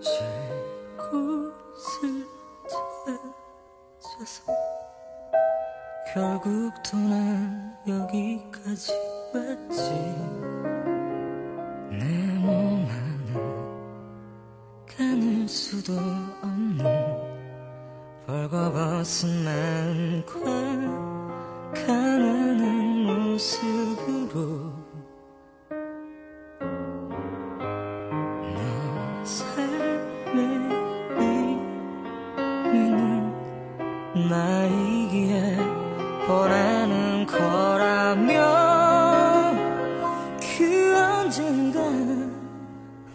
쉴 곳을 찾아서 결국 또난 여기까지 왔지. 내 몸 안에 가눌 수도 없는 벌거벗은 마음과 가난한 모습으로 나이기에 보내는 거라며 그 언젠가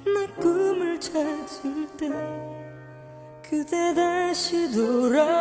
내 꿈을 찾을 때 그대 다시 돌아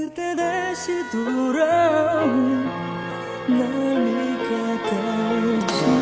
그때 다시 돌아온 날 믿게 될지